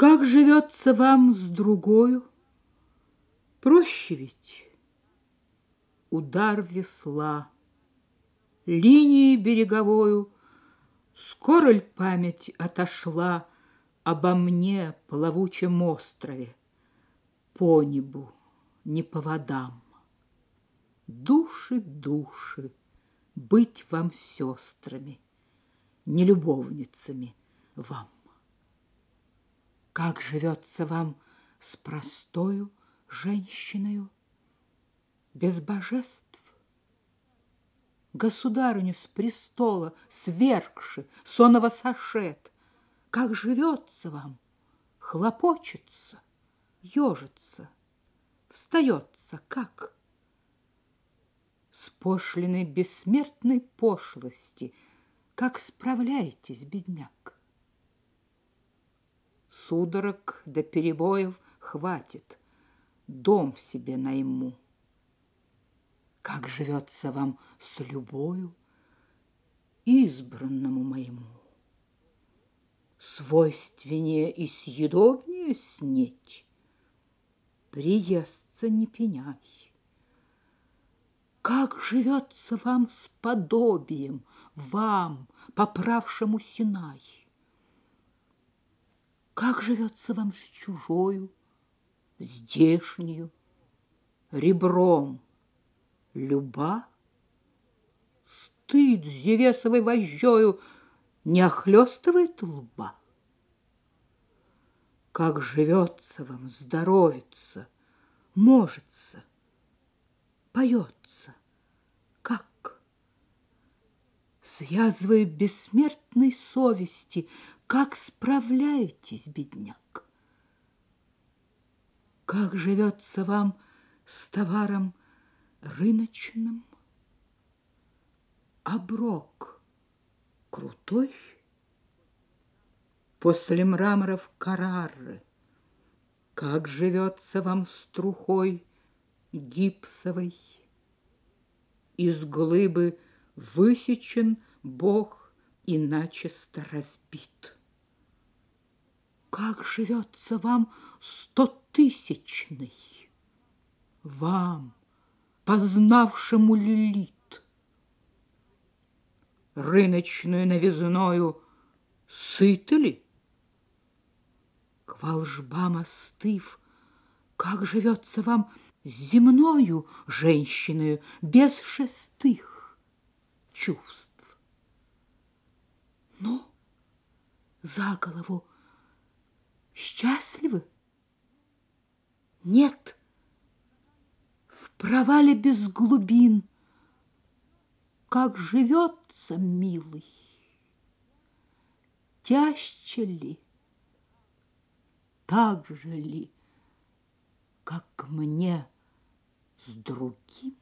Как живется вам с другою? Проще ведь удар весла, Линией береговою Скоро ль память отошла Обо мне, плавучем острове, По небу, не по водам? Души, души, быть вам сестрами, Не любовницами вам. Как живется вам с простою женщиною, без божеств? Государыню с престола свергши, сонного сошет, Как живется вам, хлопочется, ежится, встается, как? С пошлиной бессмертной пошлости, Как справляетесь, бедняк? Судорог до перебоев хватит, Дом себе найму. Как живется вам с любою, Избранному моему? Свойственнее и съедобнее снеть, Приестся не пеняй. Как живется вам с подобием, Вам, поправшему Синай? Как живется вам с чужою, здешнюю, ребром? Люба? Стыд Зевесовой вожжою не охлестывает лба? Как живется вам, здоровится, можется, поется, как? С язвой бессмертной совести как справляетесь, бедняк? Как живется вам с товаром рыночным? Оброк крутой? После мраморов Каррары Как живется вам с трухой гипсовой? Из глыбы высечен Бог и начисто разбит. Как живется вам стотысячный? Вам, познавшему лилит, Рыночную новизною сыты ли? К волжбам остыв, как живется вам земною женщиною без шестых чувств? Ну, за голову Счастливы? Нет. В провале без глубин Как живется, милый? Тяжче ли? Так же ли, как мне с другим?